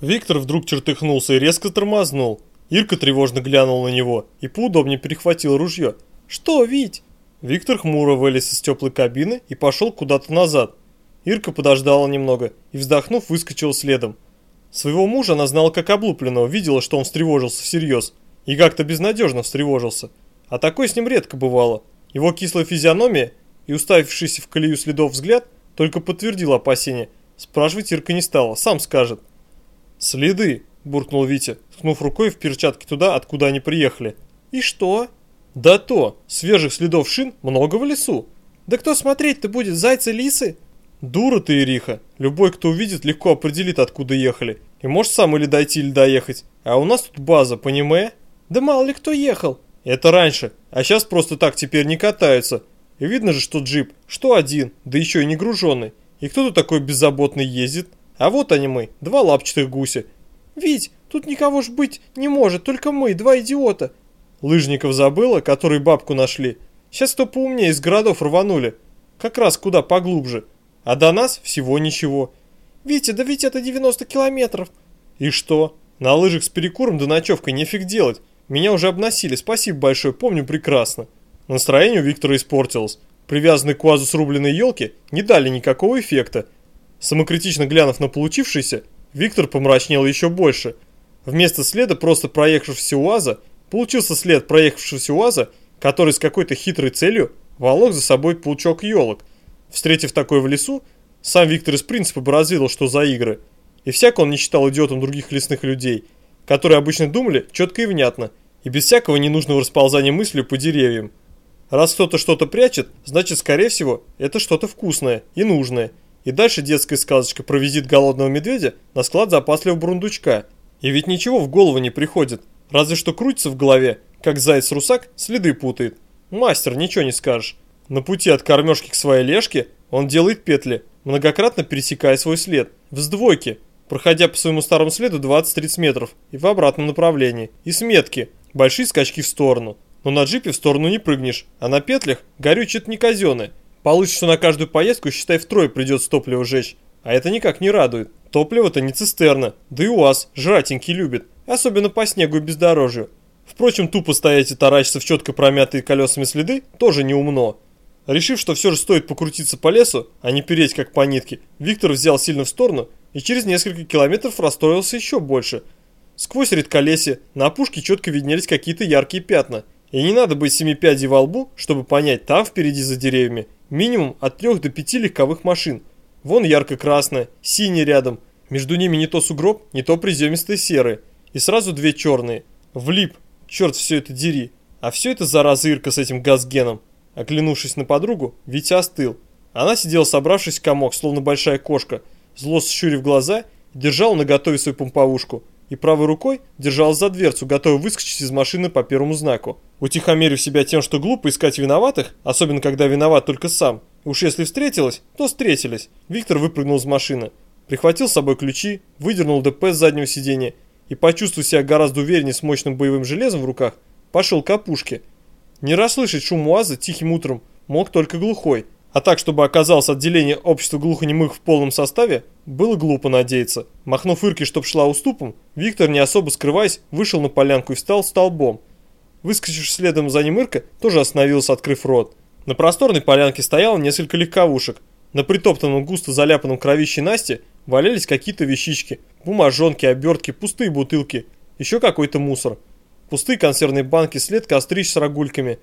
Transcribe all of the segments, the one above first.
Виктор вдруг чертыхнулся и резко тормознул. Ирка тревожно глянула на него и поудобнее перехватил ружье. «Что, Вить?» Виктор хмуро вылез из теплой кабины и пошел куда-то назад. Ирка подождала немного и, вздохнув, выскочила следом. Своего мужа она знала как облупленного, видела, что он встревожился всерьез. И как-то безнадежно встревожился. А такое с ним редко бывало. Его кислая физиономия и уставившийся в колею следов взгляд только подтвердил опасения. Спрашивать Ирка не стала, сам скажет. «Следы!» – буркнул Витя, ткнув рукой в перчатки туда, откуда они приехали. «И что?» «Да то! Свежих следов шин много в лесу!» «Да кто смотреть-то будет, зайцы-лисы?» «Дура ты, Ириха! Любой, кто увидит, легко определит, откуда ехали. И может сам или дойти, или доехать. А у нас тут база, понимаешь?» «Да мало ли кто ехал!» «Это раньше, а сейчас просто так теперь не катаются. И видно же, что джип, что один, да еще и не груженный. И кто тут такой беззаботный ездит? А вот они мы, два лапчатых гуся. Вить, тут никого ж быть не может, только мы, два идиота. Лыжников забыла, который бабку нашли. Сейчас кто поумнее из городов рванули. Как раз куда поглубже. А до нас всего ничего. Витя, да ведь это 90 километров. И что? На лыжах с перекуром да ночевкой нефиг делать. Меня уже обносили, спасибо большое, помню прекрасно. Настроение у Виктора испортилось. Привязанные к УАЗу срубленные елки не дали никакого эффекта. Самокритично глянув на получившееся, Виктор помрачнел еще больше. Вместо следа просто проехавшегося УАЗа получился след проехавшегося УАЗа, который с какой-то хитрой целью волок за собой паучок елок. Встретив такое в лесу, сам Виктор из принципа бы разведал, что за игры. И всяко он не считал идиотом других лесных людей, которые обычно думали четко и внятно, и без всякого ненужного расползания мыслью по деревьям. Раз кто-то что-то прячет, значит, скорее всего, это что-то вкусное и нужное – и дальше детская сказочка про визит голодного медведя на склад запасливого бурундучка. И ведь ничего в голову не приходит, разве что крутится в голове, как заяц-русак следы путает. Мастер, ничего не скажешь. На пути от кормежки к своей лешке он делает петли, многократно пересекая свой след, в сдвойке, проходя по своему старому следу 20-30 метров и в обратном направлении, и с метки, большие скачки в сторону. Но на джипе в сторону не прыгнешь, а на петлях горючее не казенное, Получится, на каждую поездку, считай, втрое придется топливо жечь. А это никак не радует. Топливо-то не цистерна, да и у вас жратенький любит, особенно по снегу и бездорожью. Впрочем, тупо стоять и таращиться в четко промятые колесами следы тоже не умно. Решив, что все же стоит покрутиться по лесу, а не переть как по нитке, Виктор взял сильно в сторону и через несколько километров расстроился еще больше. Сквозь редколесье на опушке четко виднелись какие-то яркие пятна. И не надо быть семипядей во лбу, чтобы понять, там впереди за деревьями Минимум от 3 до 5 легковых машин. Вон ярко-красная, синий рядом. Между ними не то сугроб, не то приземистые серые. И сразу две черные. Влип. Черт все это дери. А все это зараза Ирка с этим газгеном. Оглянувшись на подругу, Витя остыл. Она сидела собравшись в комок, словно большая кошка, зло щурив глаза, держала на готове свою помповушку и правой рукой держалась за дверцу, готовая выскочить из машины по первому знаку. Утихомирив себя тем, что глупо искать виноватых, особенно когда виноват только сам. Уж если встретилась, то встретились. Виктор выпрыгнул из машины, прихватил с собой ключи, выдернул ДП с заднего сиденья и, почувствовав себя гораздо увереннее с мощным боевым железом в руках, пошел к опушке. Не расслышать шум УАЗа тихим утром мог только глухой, а так, чтобы оказалось отделение общества глухонемых в полном составе, было глупо надеяться. Махнув Ирке, чтоб шла уступом, Виктор, не особо скрываясь, вышел на полянку и встал столбом. Выскочив следом за ним Ирка, тоже остановился, открыв рот. На просторной полянке стояло несколько легковушек. На притоптанном густо заляпанном кровище Насти валялись какие-то вещички, бумажонки, обертки, пустые бутылки, еще какой-то мусор. Пустые консервные банки, след кострищ с рогульками.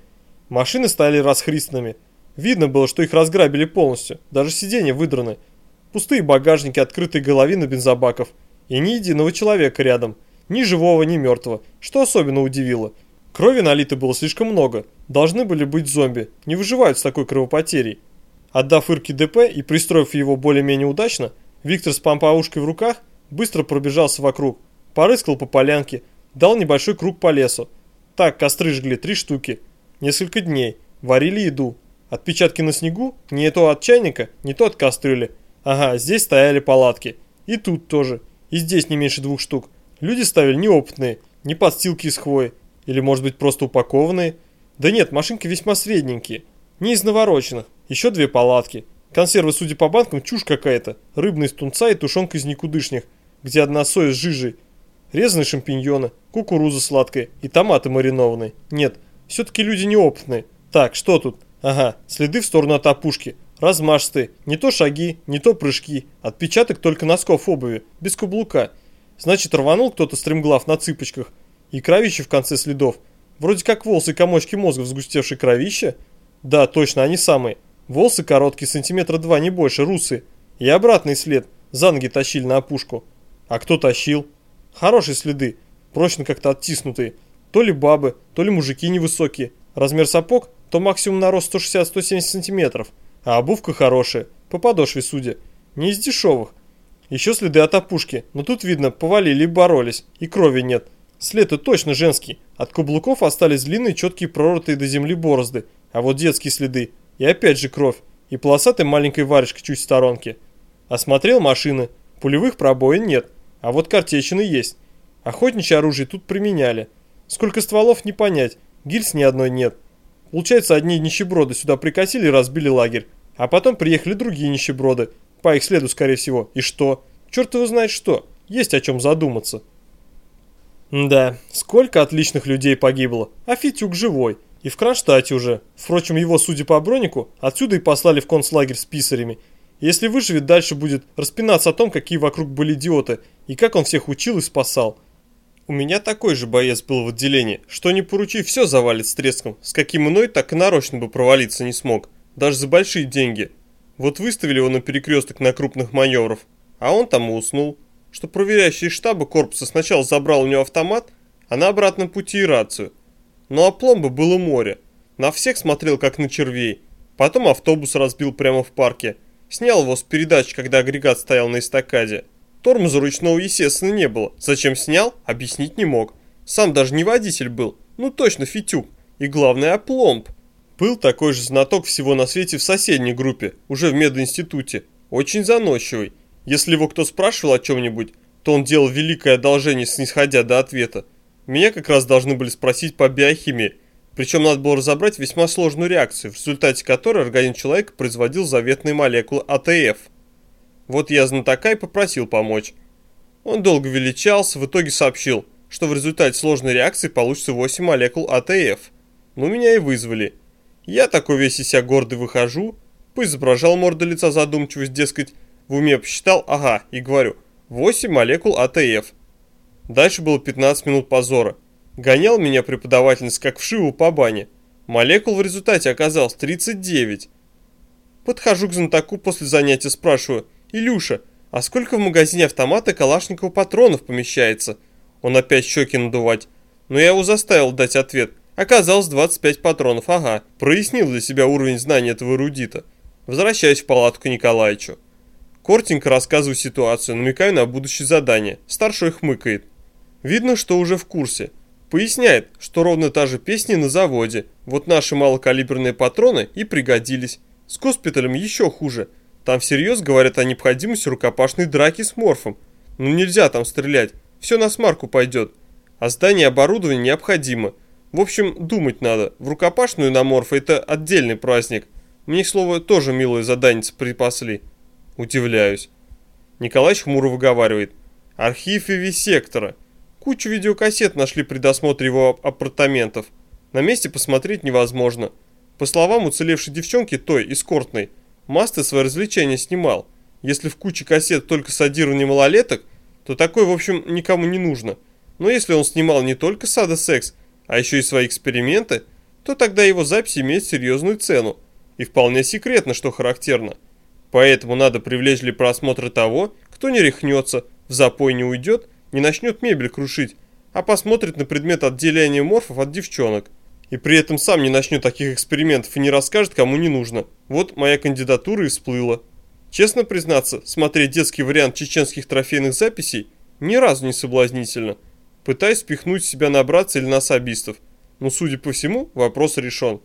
Машины стояли расхристанными. Видно было, что их разграбили полностью, даже сиденья выдраны. Пустые багажники, открытые головины бензобаков. И ни единого человека рядом. Ни живого, ни мертвого, что особенно удивило. Крови налито было слишком много. Должны были быть зомби. Не выживают с такой кровопотерей. Отдав Ирке ДП и пристроив его более-менее удачно, Виктор с помпаушкой в руках быстро пробежался вокруг. Порыскал по полянке, дал небольшой круг по лесу. Так, костры жгли три штуки. Несколько дней. Варили еду. Отпечатки на снегу не то от чайника, не то от кастрюли. Ага, здесь стояли палатки. И тут тоже. И здесь не меньше двух штук. Люди ставили неопытные, не подстилки из хвои. Или может быть просто упакованные. Да нет, машинки весьма средненькие. Не из навороченных. Еще две палатки. Консервы, судя по банкам, чушь какая-то. Рыбный из тунца и тушенка из никудышних. где одна соя с жижей. Резаные шампиньоны, кукуруза сладкая и томаты маринованные. Нет, все-таки люди неопытные. Так, что тут? Ага, следы в сторону от опушки. Размашистые, не то шаги, не то прыжки. Отпечаток только носков обуви, без каблука. Значит, рванул кто-то стремглав на цыпочках. И кровище в конце следов. Вроде как волосы и комочки мозга в сгустевшей кровище. Да, точно, они самые. Волосы короткие, сантиметра два, не больше, русые. И обратный след. За ноги тащили на опушку. А кто тащил? Хорошие следы, прочно как-то оттиснутые. То ли бабы, то ли мужики невысокие. Размер сапог то максимум на рост 160-170 сантиметров. А обувка хорошая, по подошве судя. Не из дешевых. Еще следы от опушки, но тут видно, повалили и боролись, и крови нет. След-то точно женский. От каблуков остались длинные, четкие прорытые до земли борозды. А вот детские следы. И опять же кровь. И полосатая маленькая варежка чуть в сторонке. Осмотрел машины. Пулевых пробоин нет. А вот картечины есть. Охотничье оружие тут применяли. Сколько стволов не понять, гильз ни одной нет. Получается, одни нищеброды сюда прикатили и разбили лагерь. А потом приехали другие нищеброды. По их следу, скорее всего. И что? Черт его знает что. Есть о чем задуматься. Да, сколько отличных людей погибло. А Фитюк живой. И в Кронштадте уже. Впрочем, его, судя по бронику, отсюда и послали в концлагерь с писарями. Если выживет, дальше будет распинаться о том, какие вокруг были идиоты, и как он всех учил и спасал. У меня такой же боец был в отделении, что не поручи, все завалит с треском, с каким иной так и нарочно бы провалиться не смог, даже за большие деньги. Вот выставили его на перекресток на крупных маневров, а он там и уснул, что проверяющий штаба корпуса сначала забрал у него автомат, а на обратном пути и рацию. Но опломба было море, на всех смотрел как на червей, потом автобус разбил прямо в парке, Снял его с передачи, когда агрегат стоял на эстакаде. Тормоза ручного, естественно, не было. Зачем снял, объяснить не мог. Сам даже не водитель был. Ну точно фитюк. И главное, опломб. Был такой же знаток всего на свете в соседней группе, уже в мединституте. Очень заносчивый. Если его кто спрашивал о чем-нибудь, то он делал великое одолжение, снисходя до ответа. Меня как раз должны были спросить по биохимии, причем надо было разобрать весьма сложную реакцию, в результате которой организм человека производил заветные молекулы АТФ. Вот я знатока и попросил помочь. Он долго величался, в итоге сообщил, что в результате сложной реакции получится 8 молекул АТФ. Ну, меня и вызвали. Я такой весь из себя гордый выхожу, изобразил на морде лица задумчивость, дескать, в уме посчитал, ага, и говорю, 8 молекул АТФ. Дальше было 15 минут позора. Гонял меня преподавательница как вшиву по бане. Молекул в результате оказалось 39. Подхожу к знатоку после занятия, спрашиваю, «Илюша, а сколько в магазине автомата Калашникова патронов помещается?» Он опять щеки надувать. Но я его заставил дать ответ. Оказалось 25 патронов, ага. Прояснил для себя уровень знания этого эрудита. Возвращаюсь в палатку Николаевичу. Кортенько рассказываю ситуацию, намекаю на будущее задание. Старший хмыкает. Видно, что уже в курсе. Поясняет, что ровно та же песня на заводе. Вот наши малокалиберные патроны и пригодились. С госпиталем еще хуже. Там всерьез говорят о необходимости рукопашной драки с морфом. Ну нельзя там стрелять, все на смарку пойдет. А здание оборудования необходимо. В общем, думать надо. В рукопашную на морфа это отдельный праздник. Мне, к слову, тоже милое задание припасли. Удивляюсь. Николай хмуро выговаривает. Архив и висектора. Кучу видеокассет нашли при досмотре его апартаментов. На месте посмотреть невозможно. По словам уцелевшей девчонки, той, эскортной, Масты свои развлечения снимал. Если в куче кассет только садирование малолеток, то такое, в общем, никому не нужно. Но если он снимал не только сада-секс, а еще и свои эксперименты, то тогда его запись имеет серьезную цену. И вполне секретно, что характерно. Поэтому надо привлечь для просмотра того, кто не рехнется, в запой не уйдет не начнет мебель крушить, а посмотрит на предмет отделения морфов от девчонок. И при этом сам не начнет таких экспериментов и не расскажет, кому не нужно. Вот моя кандидатура и всплыла. Честно признаться, смотреть детский вариант чеченских трофейных записей ни разу не соблазнительно. Пытаюсь спихнуть себя на братца или на особистов. Но, судя по всему, вопрос решен.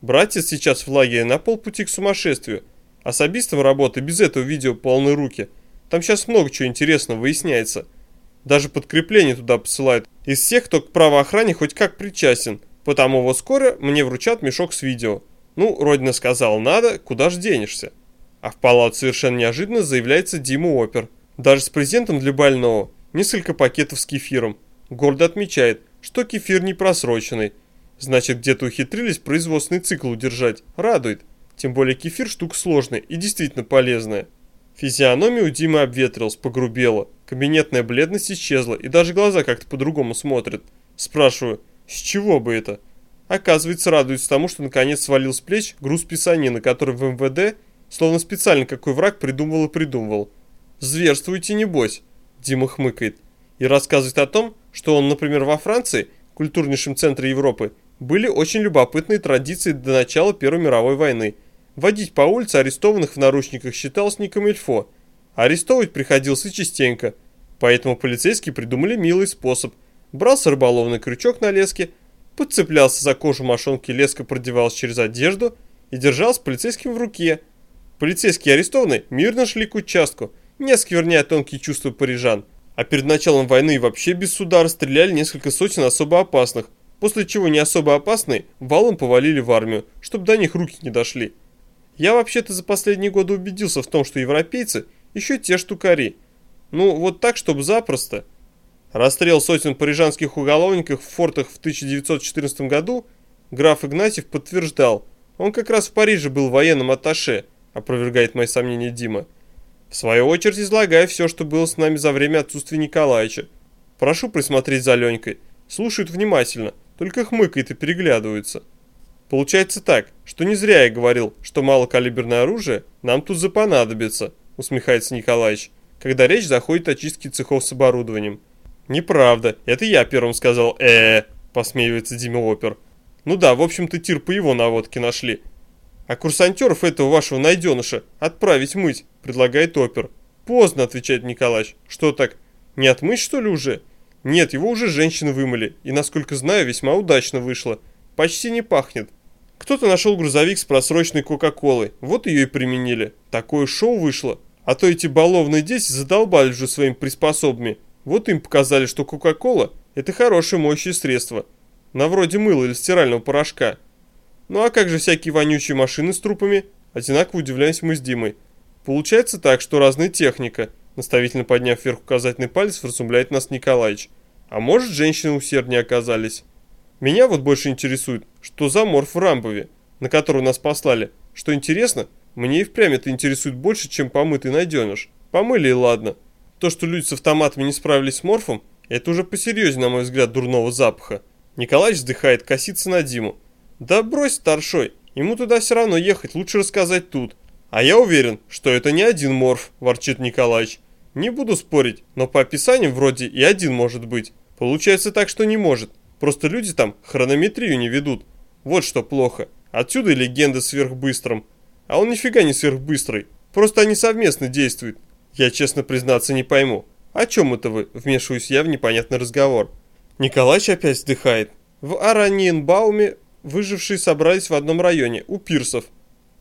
Братец сейчас в лагере на полпути к сумасшествию. Особистом работы без этого видео полны руки. Там сейчас много чего интересного выясняется. Даже подкрепление туда посылают. Из всех, кто к правоохране хоть как причастен. Потому вот скоро мне вручат мешок с видео. Ну, Родина сказал надо, куда ж денешься. А в палату совершенно неожиданно заявляется Дима Опер. Даже с презентом для больного. Несколько пакетов с кефиром. Гордо отмечает, что кефир не просроченный. Значит, где-то ухитрились производственный цикл удержать. Радует. Тем более кефир штука сложная и действительно полезная. Физиономия у Димы обветрилась, погрубела. Кабинетная бледность исчезла, и даже глаза как-то по-другому смотрят. Спрашиваю, с чего бы это? Оказывается, радуется тому, что наконец свалил с плеч груз писанины, который в МВД, словно специально какой враг придумывал и придумывал. «Зверствуйте, небось!» Дима хмыкает. И рассказывает о том, что он, например, во Франции, культурнейшем центре Европы, были очень любопытные традиции до начала Первой мировой войны. Водить по улице арестованных в наручниках считалось не камильфо. Арестовывать приходилось и частенько. Поэтому полицейские придумали милый способ. Брался рыболовный крючок на леске, подцеплялся за кожу мошонки, леска продевалась через одежду и держался полицейским в руке. Полицейские арестованные мирно шли к участку, не оскверняя тонкие чувства парижан. А перед началом войны вообще без суда расстреляли несколько сотен особо опасных, после чего не особо опасные валом повалили в армию, чтобы до них руки не дошли. Я вообще-то за последние годы убедился в том, что европейцы еще те штукари. Ну, вот так, чтобы запросто. Расстрел сотен парижанских уголовников в фортах в 1914 году граф Игнатьев подтверждал. Он как раз в Париже был военным атташе, опровергает мои сомнения Дима. В свою очередь излагаю все, что было с нами за время отсутствия Николаевича. Прошу присмотреть за Ленькой. Слушают внимательно, только хмыкает и переглядываются. Получается так, что не зря я говорил, что малокалиберное оружие нам тут запонадобится, усмехается Николаевич, когда речь заходит о чистке цехов с оборудованием. Неправда, это я первым сказал э, посмеивается Дима Опер. Ну да, в общем-то тир по его наводке нашли, а курсантеров этого вашего найденыша отправить мыть, предлагает опер. Поздно, отвечает Николаевич. Что так, не отмыть что ли уже? Нет, его уже женщины вымыли, и, насколько знаю, весьма удачно вышло. Почти не пахнет. Кто-то нашел грузовик с просроченной Кока-Колой, вот ее и применили. Такое шоу вышло. А то эти баловные дети задолбали уже своими приспособами. Вот им показали, что Кока-Кола – это хорошее моющее средство. На вроде мыла или стирального порошка. Ну а как же всякие вонючие машины с трупами? Одинаково удивляемся мы с Димой. Получается так, что разная техника. Наставительно подняв вверх указательный палец, вразумляет нас Николаевич. А может, женщины усерднее оказались. Меня вот больше интересует, что за морф в Рамбове, на который нас послали. Что интересно, мне и впрямь это интересует больше, чем помытый найденыш. Помыли и ладно. То, что люди с автоматами не справились с морфом, это уже посерьезнее, на мой взгляд, дурного запаха. Николаевич вздыхает, косится на Диму. Да брось, старшой, ему туда все равно ехать, лучше рассказать тут. А я уверен, что это не один морф, ворчит Николаевич. Не буду спорить, но по описаниям вроде и один может быть. Получается так, что не может. Просто люди там хронометрию не ведут. Вот что плохо. Отсюда и легенда сверхбыстрым. А он нифига не сверхбыстрый. Просто они совместно действуют. Я, честно признаться, не пойму. О чем это вы? Вмешиваюсь я в непонятный разговор. Николаевич опять вздыхает. В Араньенбауме выжившие собрались в одном районе, у пирсов.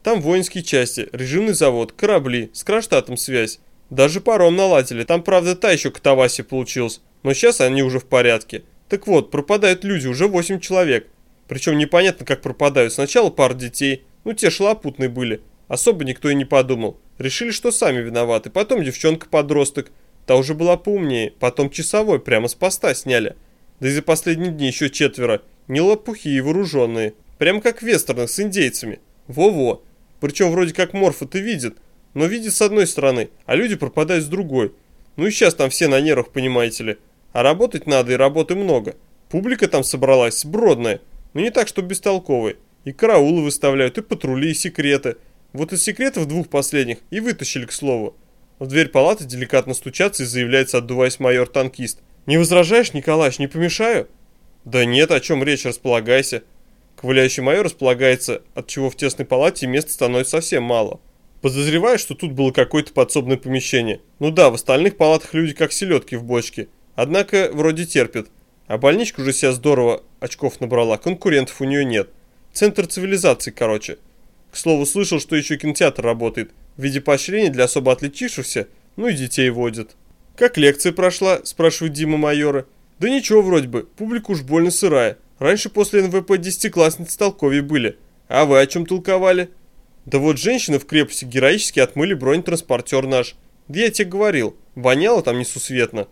Там воинские части, режимный завод, корабли, с Кронштадтом связь. Даже паром наладили, там правда та еще катавасия получилась, но сейчас они уже в порядке. Так вот, пропадают люди, уже 8 человек. Причем непонятно как пропадают, сначала пара детей, ну те шлапутные были, особо никто и не подумал. Решили, что сами виноваты, потом девчонка-подросток, та уже была поумнее, потом часовой, прямо с поста сняли. Да и за последние дни еще четверо, не лопухи и вооруженные. Прям как в вестернах с индейцами. Во-во. Причем вроде как морфы-то видят, но видит с одной стороны, а люди пропадают с другой. Ну и сейчас там все на нервах, понимаете ли. А работать надо и работы много. Публика там собралась сбродная, но не так, что бестолковые. И караулы выставляют, и патрули, и секреты. Вот из секретов двух последних и вытащили, к слову. В дверь палаты деликатно стучаться и заявляется, отдуваясь майор-танкист. «Не возражаешь, Николаевич, не помешаю?» Да нет, о чем речь, располагайся. Ковыляющий майор располагается, от чего в тесной палате места становится совсем мало. Подозреваю, что тут было какое-то подсобное помещение. Ну да, в остальных палатах люди как селедки в бочке. Однако вроде терпят. А больничка уже себя здорово очков набрала, конкурентов у нее нет. Центр цивилизации, короче. К слову, слышал, что еще кинотеатр работает. В виде поощрения для особо отличившихся, ну и детей водят. «Как лекция прошла?» – спрашивает Дима майора. Да ничего вроде бы, публика уж больно сырая. Раньше после НВП десятиклассницы толковее были. А вы о чем толковали? Да вот женщины в крепости героически отмыли бронетранспортер наш. Да я тебе говорил. Воняло там несусветно.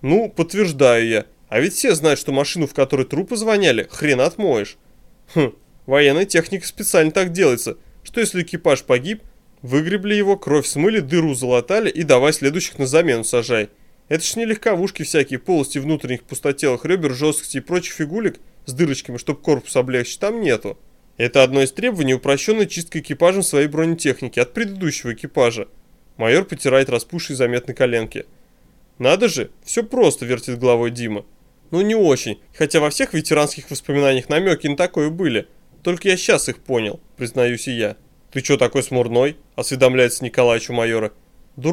Ну, подтверждаю я. А ведь все знают, что машину, в которой трупы звоняли, хрен отмоешь. Хм, военная техника специально так делается, что если экипаж погиб, выгребли его, кровь смыли, дыру залатали и давай следующих на замену сажай. Это ж не легковушки всякие, полости внутренних пустотелых ребер, жесткости и прочих фигулек с дырочками, чтоб корпус облегчить, там нету. Это одно из требований упрощенной чистки экипажем своей бронетехники от предыдущего экипажа. Майор потирает распухшие заметные коленки. Надо же, все просто, вертит головой Дима. Ну не очень, хотя во всех ветеранских воспоминаниях намеки на такое были. Только я сейчас их понял, признаюсь и я. Ты чё такой смурной? Осведомляется Николаевич у майора. Да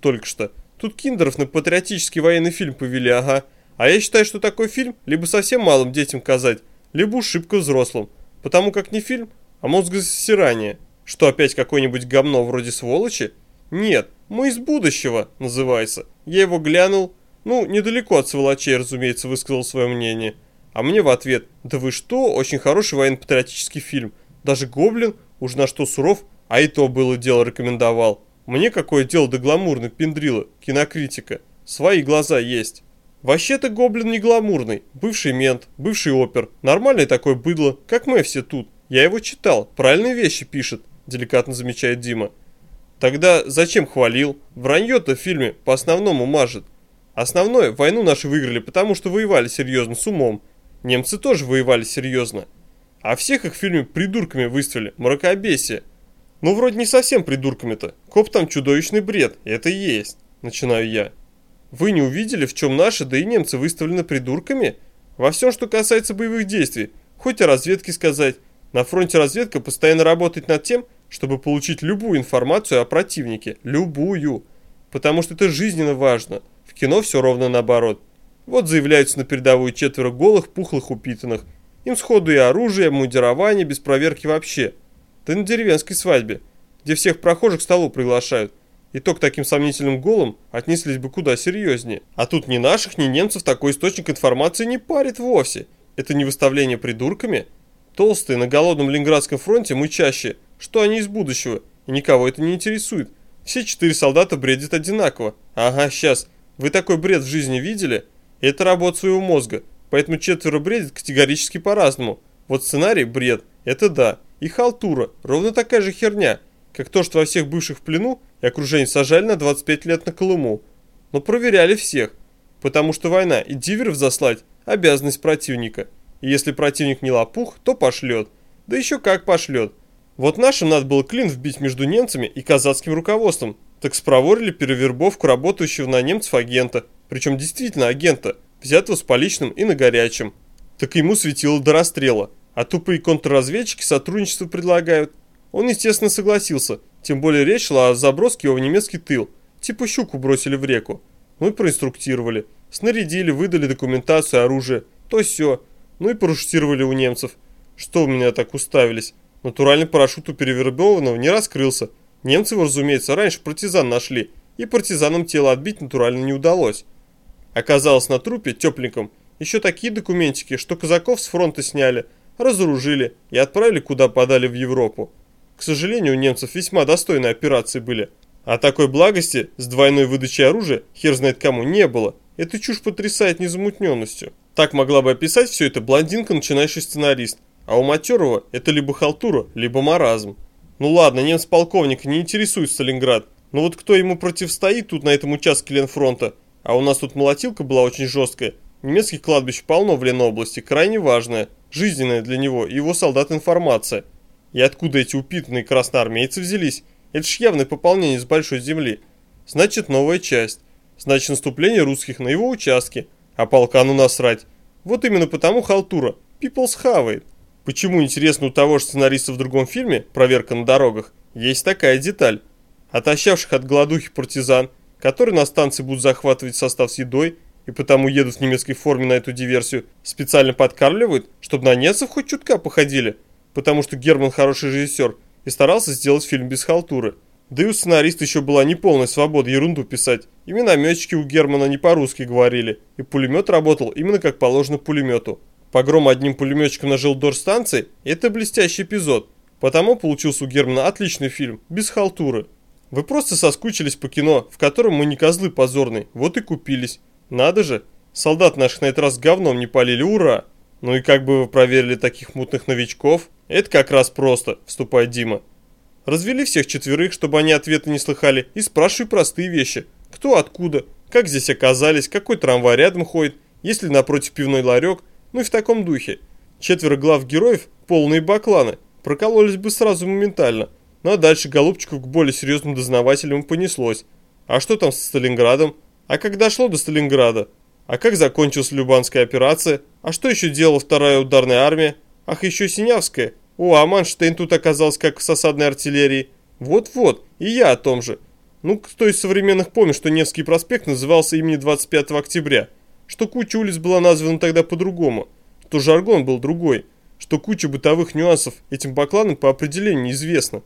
только что. Тут Киндеров на патриотический военный фильм повели, ага. А я считаю, что такой фильм либо совсем малым детям казать, либо уж шибко взрослым. Потому как не фильм, а мозгососирание. Что опять какое-нибудь говно вроде сволочи? Нет, мы из будущего, называется. Я его глянул, ну, недалеко от сволочей, разумеется, высказал свое мнение. А мне в ответ, да вы что, очень хороший военно-патриотический фильм. Даже Гоблин, уж на что суров, а и то было дело рекомендовал. Мне какое дело до гламурных пендрила, кинокритика. Свои глаза есть. Вообще-то Гоблин не гламурный, бывший мент, бывший опер, нормальный такой быдло, как мы все тут. Я его читал, правильные вещи пишет, деликатно замечает Дима. Тогда зачем хвалил? Вранье-то в фильме по основному мажет. Основное, войну наши выиграли, потому что воевали серьезно, с умом. Немцы тоже воевали серьезно. А всех их в фильме придурками выставили, мракобесие. Ну, вроде не совсем придурками-то. Коп там чудовищный бред, это и есть. Начинаю я. Вы не увидели, в чем наши, да и немцы выставлены придурками? Во всем, что касается боевых действий, хоть о разведке сказать. На фронте разведка постоянно работает над тем, чтобы получить любую информацию о противнике. Любую. Потому что это жизненно важно. В кино все ровно наоборот. Вот заявляются на передовую четверо голых, пухлых, упитанных. Им сходу и оружие, и мундирование, без проверки вообще. Да на деревенской свадьбе, где всех прохожих к столу приглашают. И то к таким сомнительным голым отнеслись бы куда серьезнее. А тут ни наших, ни немцев такой источник информации не парит вовсе. Это не выставление придурками. Толстые на голодном Ленинградском фронте мы чаще, что они из будущего, и никого это не интересует. Все четыре солдата бредят одинаково. Ага, сейчас. Вы такой бред в жизни видели? Это работа своего мозга. Поэтому четверо бредят категорически по-разному. Вот сценарий – бред. Это да. И халтура. Ровно такая же херня. Как то, что во всех бывших в плену и окружении сажали на 25 лет на Колыму. Но проверяли всех. Потому что война и диверов заслать – обязанность противника. И если противник не лопух, то пошлет. Да еще как пошлет. Вот нашим надо было клин вбить между немцами и казацким руководством. Так спроворили перевербовку работающего на немцев агента. Причем действительно агента, взятого с поличным и на горячем. Так ему светило до расстрела. А тупые контрразведчики сотрудничество предлагают. Он, естественно, согласился, тем более речь шла о заброске его в немецкий тыл. Типа щуку бросили в реку. Ну и проинструктировали. Снарядили, выдали документацию, оружие. То все. Ну и парашютировали у немцев. Что у меня так уставились? Натуральный парашют у перевербованного не раскрылся. Немцы его, разумеется, раньше партизан нашли. И партизанам тело отбить натурально не удалось. Оказалось на трупе, тепленьком, еще такие документики, что казаков с фронта сняли, разоружили и отправили куда подали в Европу. К сожалению, у немцев весьма достойные операции были. А такой благости с двойной выдачей оружия хер знает кому не было. Эта чушь потрясает незамутненностью. Так могла бы описать все это блондинка, начинающий сценарист. А у матерого это либо халтура, либо маразм. Ну ладно, немец-полковник не интересует Сталинград. Но вот кто ему противостоит тут на этом участке Ленфронта? А у нас тут молотилка была очень жесткая. Немецких кладбищ полно в Ленобласти, крайне важная, жизненная для него и его солдат информация. И откуда эти упитанные красноармейцы взялись? Это ж явное пополнение с большой земли. Значит, новая часть. Значит, наступление русских на его участке. А полкану насрать. Вот именно потому халтура. People's хавает. Почему, интересно, у того же сценариста в другом фильме «Проверка на дорогах» есть такая деталь. Отощавших от голодухи партизан, которые на станции будут захватывать состав с едой и потому едут в немецкой форме на эту диверсию, специально подкармливают, чтобы на немцев хоть чутка походили – потому что Герман хороший режиссер и старался сделать фильм без халтуры. Да и у сценариста еще была неполная свобода ерунду писать. И минометчики у Германа не по-русски говорили, и пулемет работал именно как положено пулемету. Погром одним пулеметчиком на жилдор-станции – это блестящий эпизод, потому получился у Германа отличный фильм, без халтуры. Вы просто соскучились по кино, в котором мы не козлы позорные, вот и купились. Надо же, солдат наших на этот раз говном не полили, ура! Ну и как бы вы проверили таких мутных новичков? Это как раз просто, вступает Дима. Развели всех четверых, чтобы они ответы не слыхали, и спрашивай простые вещи. Кто откуда, как здесь оказались, какой трамвай рядом ходит, есть ли напротив пивной ларек, ну и в таком духе. Четверо глав героев, полные бакланы, прокололись бы сразу моментально. Ну а дальше голубчиков к более серьезным дознавателям понеслось. А что там с Сталинградом? А как дошло до Сталинграда? А как закончилась Любанская операция? А что еще делала вторая ударная армия? Ах, еще Синявская. О, а Манштейн тут оказался как с осадной артиллерии. Вот-вот, и я о том же. Ну, кто из современных помнит, что Невский проспект назывался имени 25 октября? Что куча улиц была названа тогда по-другому? Что жаргон был другой? Что куча бытовых нюансов этим бакланам по определению неизвестно?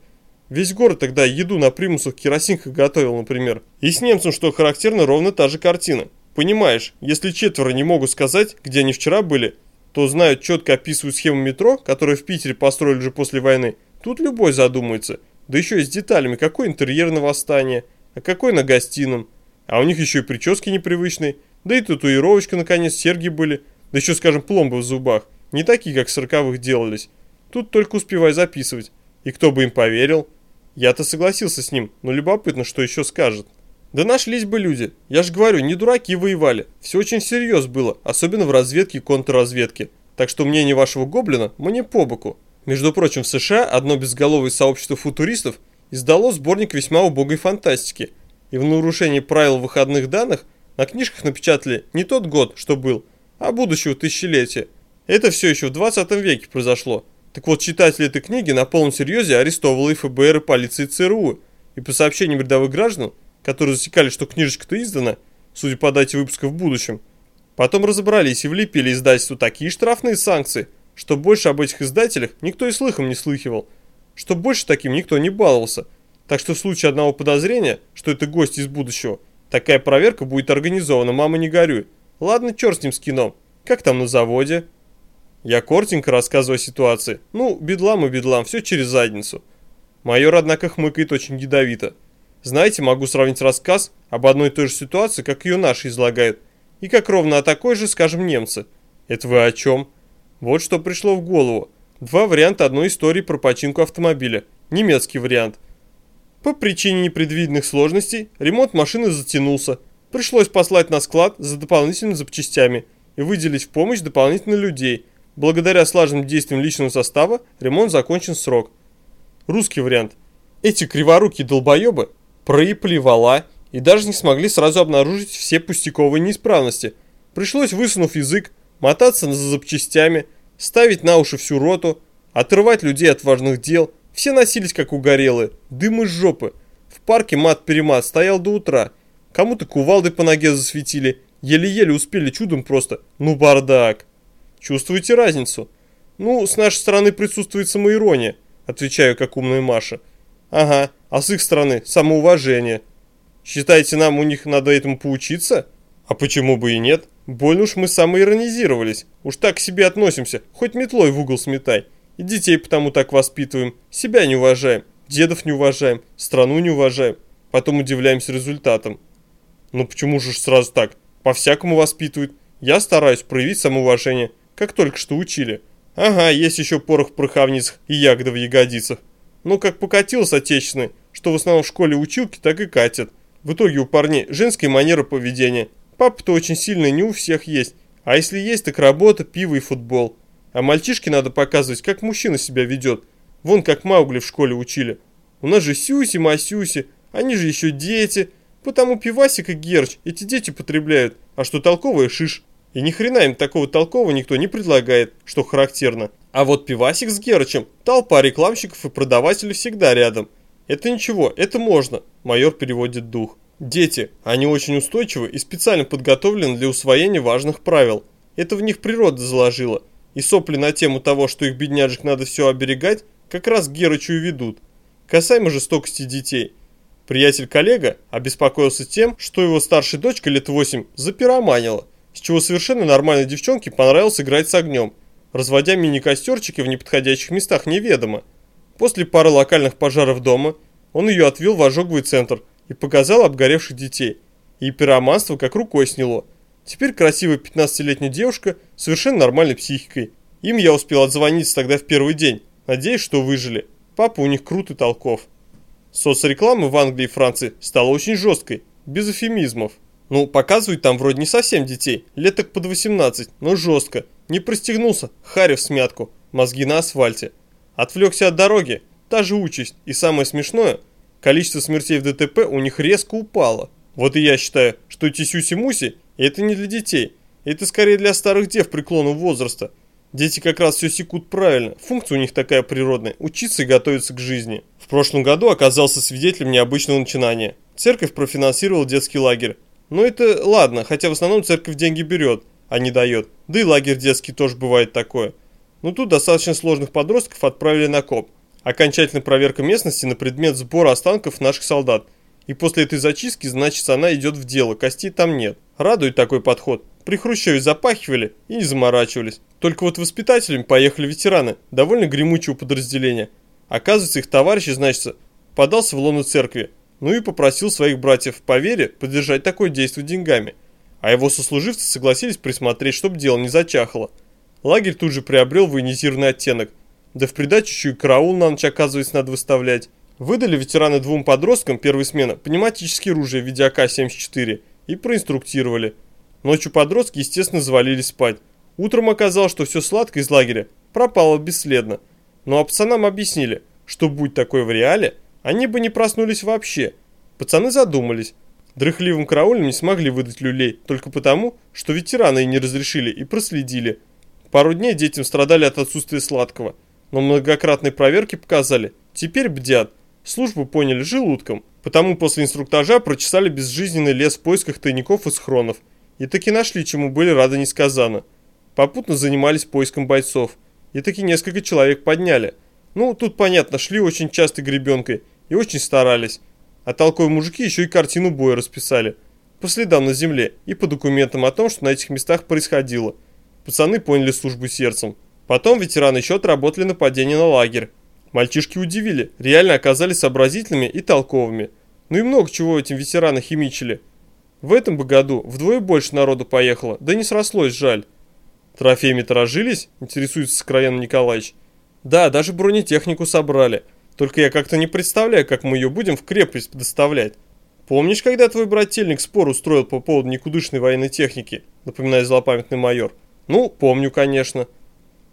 Весь город тогда еду на примусах керосинках готовил, например. И с немцем, что характерно, ровно та же картина. Понимаешь, если четверо не могут сказать, где они вчера были, то знают, четко описывают схему метро, которую в Питере построили уже после войны, тут любой задумается. Да еще и с деталями, какой интерьер на восстание, а какой на гостином. А у них еще и прически непривычные, да и татуировочка, наконец, серьги были, да еще, скажем, пломбы в зубах. Не такие, как сороковых делались. Тут только успевай записывать. И кто бы им поверил? Я-то согласился с ним, но любопытно, что еще скажет. Да нашлись бы люди. Я же говорю, не дураки воевали. Все очень серьезно было, особенно в разведке и контрразведке. Так что мнение вашего гоблина мне по боку. Между прочим, в США одно безголовое сообщество футуристов издало сборник весьма убогой фантастики. И в нарушении правил выходных данных на книжках напечатали не тот год, что был, а будущего тысячелетия. Это все еще в 20 веке произошло. Так вот, читатели этой книги на полном серьезе арестовывал и ФБР, и полиция ЦРУ. И по сообщениям рядовых граждан – которые засекали, что книжечка-то издана, судя по дате выпуска в будущем. Потом разобрались и влепили издательству такие штрафные санкции, что больше об этих издателях никто и слыхом не слыхивал, что больше таким никто не баловался. Так что в случае одного подозрения, что это гость из будущего, такая проверка будет организована, мама не горюй. Ладно, черт с ним с кино. Как там на заводе? Я коротенько рассказываю о ситуации. Ну, бедлам и бедлам, все через задницу. Майор, однако, хмыкает очень ядовито. Знаете, могу сравнить рассказ об одной и той же ситуации, как ее наши излагают, и как ровно о такой же, скажем, немцы. Это вы о чем? Вот что пришло в голову. Два варианта одной истории про починку автомобиля. Немецкий вариант. По причине непредвиденных сложностей ремонт машины затянулся. Пришлось послать на склад за дополнительными запчастями и выделить в помощь дополнительно людей. Благодаря слаженным действиям личного состава ремонт закончен срок. Русский вариант. Эти криворукие долбоебы проеплевала и даже не смогли сразу обнаружить все пустяковые неисправности. Пришлось, высунув язык, мотаться за запчастями, ставить на уши всю роту, отрывать людей от важных дел. Все носились как угорелые, дым из жопы. В парке мат-перемат стоял до утра. Кому-то кувалды по ноге засветили, еле-еле успели чудом просто. Ну бардак. Чувствуете разницу? Ну, с нашей стороны присутствует самоирония, отвечаю как умная Маша. Ага, а с их стороны самоуважение. Считаете, нам у них надо этому поучиться? А почему бы и нет? Больно уж мы самоиронизировались. Уж так к себе относимся, хоть метлой в угол сметай. И детей потому так воспитываем. Себя не уважаем, дедов не уважаем, страну не уважаем. Потом удивляемся результатом. Ну почему же сразу так? По-всякому воспитывают. Я стараюсь проявить самоуважение, как только что учили. Ага, есть еще порох в пороховницах и ягоды в ягодицах. Ну, как покатился отечественный, что в основном в школе училки, так и катят. В итоге у парней женская манера поведения. Папа-то очень сильный, не у всех есть. А если есть, так работа, пиво и футбол. А мальчишке надо показывать, как мужчина себя ведет. Вон как Маугли в школе учили. У нас же сюси-масюси, они же еще дети. Потому пивасик и герч эти дети потребляют. А что толковое шиш. И ни хрена им такого толкового никто не предлагает, что характерно. А вот пивасик с Герычем, толпа рекламщиков и продавателей всегда рядом. Это ничего, это можно, майор переводит дух. Дети, они очень устойчивы и специально подготовлены для усвоения важных правил. Это в них природа заложила. И сопли на тему того, что их бедняжек надо все оберегать, как раз к Герычу и ведут. Касаемо жестокости детей. Приятель-коллега обеспокоился тем, что его старшая дочка лет 8 запироманила, с чего совершенно нормальной девчонке понравилось играть с огнем – разводя мини-костерчики в неподходящих местах неведомо. После пары локальных пожаров дома он ее отвел в ожоговый центр и показал обгоревших детей. И пироманство как рукой сняло. Теперь красивая 15-летняя девушка с совершенно нормальной психикой. Им я успел отзвониться тогда в первый день. Надеюсь, что выжили. Папа у них крут и толков. Соцреклама в Англии и Франции стала очень жесткой, без эфемизмов. Ну, показывают там вроде не совсем детей, лет так под 18, но жестко. Не пристегнулся, харя в смятку, мозги на асфальте. Отвлекся от дороги, та же участь. И самое смешное, количество смертей в ДТП у них резко упало. Вот и я считаю, что эти сюси-муси это не для детей. Это скорее для старых дев преклонного возраста. Дети как раз все секут правильно. Функция у них такая природная – учиться и готовиться к жизни. В прошлом году оказался свидетелем необычного начинания. Церковь профинансировала детский лагерь. Но это ладно, хотя в основном церковь деньги берет, а не дает. Да и лагерь детский тоже бывает такое. Но тут достаточно сложных подростков отправили на КОП. Окончательная проверка местности на предмет сбора останков наших солдат. И после этой зачистки, значит, она идет в дело, костей там нет. Радует такой подход. При Хрущеве запахивали и не заморачивались. Только вот воспитателями поехали ветераны, довольно гремучего подразделения. Оказывается, их товарищ, значит, подался в лоно церкви. Ну и попросил своих братьев по вере поддержать такое действие деньгами. А его сослуживцы согласились присмотреть, чтобы дело не зачахало. Лагерь тут же приобрел военизированный оттенок. Да в придачу еще и караул на ночь, оказывается, надо выставлять. Выдали ветераны двум подросткам первой смены пневматические ружья в виде АК-74 и проинструктировали. Ночью подростки, естественно, завалились спать. Утром оказалось, что все сладко из лагеря пропало бесследно. Но а пацанам объяснили, что будь такое в реале, они бы не проснулись вообще. Пацаны задумались. Дрыхливым караулем не смогли выдать люлей, только потому, что ветераны и не разрешили и проследили. Пару дней детям страдали от отсутствия сладкого, но многократные проверки показали, теперь бдят. Службу поняли желудком, потому после инструктажа прочесали безжизненный лес в поисках тайников и схронов. И таки нашли, чему были рады несказанно. Попутно занимались поиском бойцов. И таки несколько человек подняли. Ну, тут понятно, шли очень часто гребенкой и очень старались. А толковые мужики еще и картину боя расписали. По следам на земле и по документам о том, что на этих местах происходило. Пацаны поняли службу сердцем. Потом ветераны еще отработали нападение на лагерь. Мальчишки удивили, реально оказались сообразительными и толковыми. Ну и много чего этим ветераны химичили. В этом бы году вдвое больше народу поехало, да не срослось, жаль. Трофеями торожились, интересуется Сокроян Николаевич. Да, даже бронетехнику собрали. Только я как-то не представляю, как мы ее будем в крепость доставлять. Помнишь, когда твой брательник спор устроил по поводу никудышной военной техники, напоминает злопамятный майор? Ну, помню, конечно.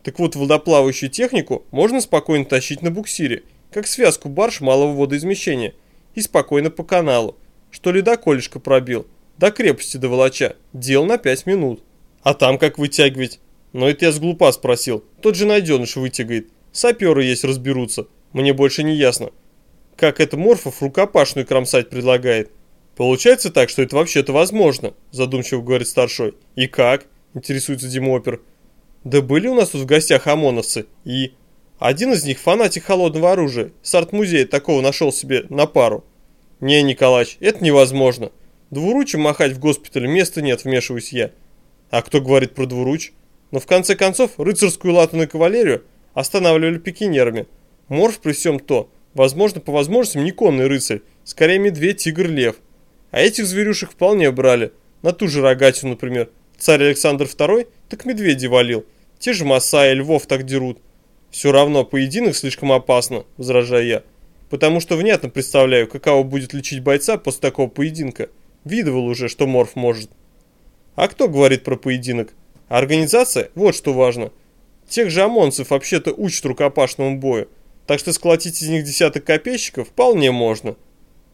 Так вот, водоплавающую технику можно спокойно тащить на буксире, как связку барж малого водоизмещения, и спокойно по каналу, что ледоколешка пробил, до крепости до Волоча, дел на 5 минут. А там как вытягивать? Но это я с глупа спросил. Тот же найденыш вытягает. Саперы есть разберутся. Мне больше не ясно. Как это Морфов рукопашную кромсать предлагает? Получается так, что это вообще-то возможно, задумчиво говорит старшой. И как? Интересуется Димопер. Да были у нас тут в гостях ОМОНовцы. И... Один из них фанатик холодного оружия. С арт-музея такого нашел себе на пару. Не, Николач, это невозможно. Двуручим махать в госпитале места нет, вмешиваюсь я. А кто говорит про двуруч? Но в конце концов рыцарскую латаную кавалерию останавливали пикинерами. Морф при всем то, возможно, по возможностям не конный рыцарь, скорее медведь, тигр, лев. А этих зверюшек вполне брали. На ту же рогатину, например. Царь Александр II так медведи валил. Те же масаи львов так дерут. Все равно поединок слишком опасно, возражаю я. Потому что внятно представляю, каково будет лечить бойца после такого поединка. Видывал уже, что Морф может. А кто говорит про поединок? Организация? Вот что важно. Тех же ОМОНцев вообще-то учат рукопашному бою. Так что сколотить из них десяток копейщиков вполне можно.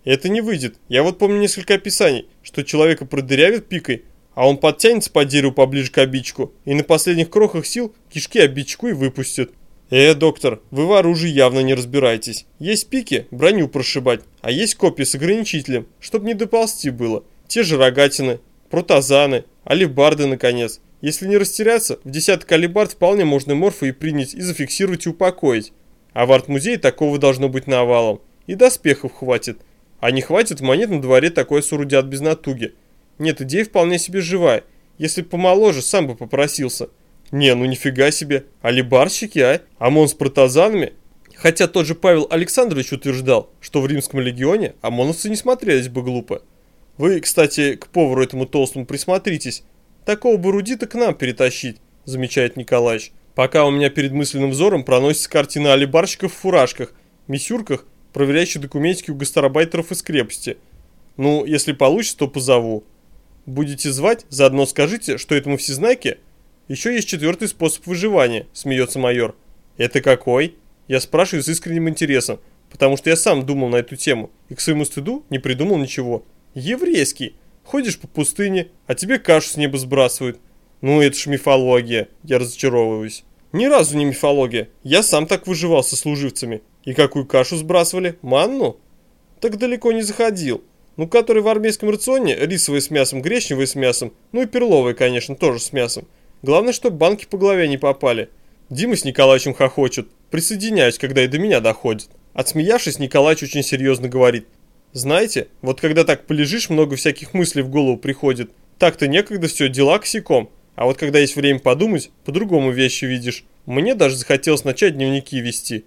Это не выйдет. Я вот помню несколько описаний, что человека продырявит пикой, а он подтянется по дереву поближе к обидчику и на последних крохах сил кишки обидчику и выпустит. Э, доктор, вы в оружии явно не разбираетесь. Есть пики, броню прошибать, а есть копья с ограничителем, чтобы не доползти было. Те же рогатины, протазаны, алибарды, наконец. Если не растеряться, в десяток алибард вполне можно морфа и принять и зафиксировать и упокоить. А в арт-музее такого должно быть навалом. И доспехов хватит. А не хватит, в монетном дворе такое сурудят без натуги. Нет, идея вполне себе живая. Если помоложе, сам бы попросился. Не, ну нифига себе. Алибарщики, а? ОМОН с протазанами? Хотя тот же Павел Александрович утверждал, что в римском легионе ОМОНовцы не смотрелись бы глупо. Вы, кстати, к повару этому толстому присмотритесь. Такого бы рудита к нам перетащить, замечает Николаевич. Пока у меня перед мысленным взором проносится картина алибарщиков в фуражках, миссюрках, проверяющих документики у гастарбайтеров из крепости. Ну, если получится, то позову. Будете звать, заодно скажите, что этому всезнайке еще есть четвертый способ выживания, смеется майор. Это какой? Я спрашиваю с искренним интересом, потому что я сам думал на эту тему и к своему стыду не придумал ничего. Еврейский. Ходишь по пустыне, а тебе кашу с неба сбрасывают. Ну это ж мифология, я разочаровываюсь. Ни разу не мифология, я сам так выживал со служивцами. И какую кашу сбрасывали? Манну? Так далеко не заходил. Ну, который в армейском рационе, рисовый с мясом, гречневый с мясом, ну и перловый, конечно, тоже с мясом. Главное, чтобы банки по голове не попали. Дима с Николаевичем хохочут. Присоединяюсь, когда и до меня доходит. Отсмеявшись, Николаевич очень серьезно говорит. Знаете, вот когда так полежишь, много всяких мыслей в голову приходит. Так-то некогда все, дела косяком. А вот когда есть время подумать, по-другому вещи видишь. Мне даже захотелось начать дневники вести.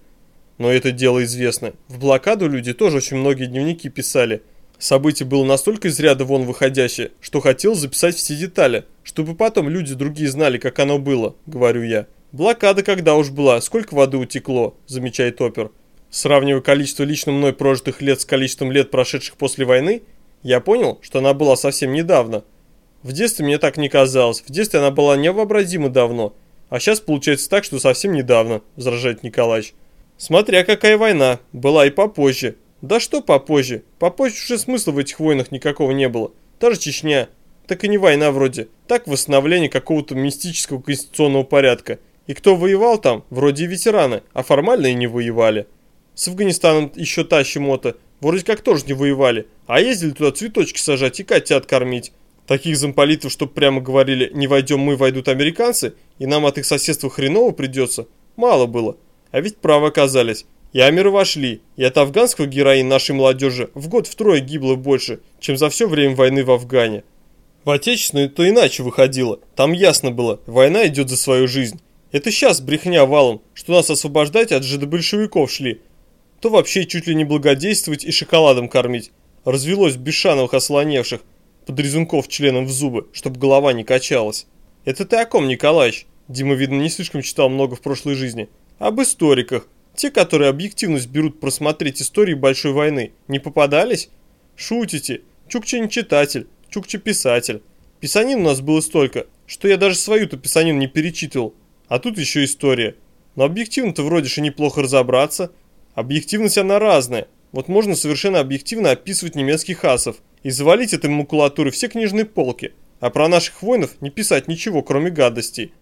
Но это дело известно. В блокаду люди тоже очень многие дневники писали. Событие было настолько из ряда вон выходящее, что хотел записать все детали, чтобы потом люди другие знали, как оно было, говорю я. Блокада когда уж была, сколько воды утекло, замечает опер. Сравнивая количество лично мной прожитых лет с количеством лет, прошедших после войны, я понял, что она была совсем недавно. В детстве мне так не казалось, в детстве она была невообразимо давно, а сейчас получается так, что совсем недавно, возражает Николаевич. Смотря какая война, была и попозже, да что попозже? Попозже уже смысла в этих войнах никакого не было. Та же Чечня. Так и не война вроде. Так восстановление какого-то мистического конституционного порядка. И кто воевал там, вроде и ветераны, а формально и не воевали. С Афганистаном еще та щемота. Вроде как тоже не воевали. А ездили туда цветочки сажать и котят кормить. Таких замполитов, чтоб прямо говорили, не войдем мы, войдут американцы, и нам от их соседства хреново придется, мало было. А ведь правы оказались. И Амеры вошли, и от афганского героин нашей молодежи в год втрое гибло больше, чем за все время войны в Афгане. В отечественной то иначе выходило, там ясно было, война идет за свою жизнь. Это сейчас брехня валом, что нас освобождать от жидобольшевиков шли. То вообще чуть ли не благодействовать и шоколадом кормить. Развелось бешановых ослоневших, подрезунков членом в зубы, чтобы голова не качалась. Это ты о ком, Николаевич? Дима, видно, не слишком читал много в прошлой жизни. Об историках, те, которые объективность берут просмотреть истории Большой войны, не попадались? Шутите. Чукча не читатель, Чукча писатель. Писанин у нас было столько, что я даже свою-то писанину не перечитывал. А тут еще история. Но объективно-то вроде же неплохо разобраться. Объективность она разная. Вот можно совершенно объективно описывать немецких асов и завалить этой макулатурой все книжные полки, а про наших воинов не писать ничего, кроме гадостей.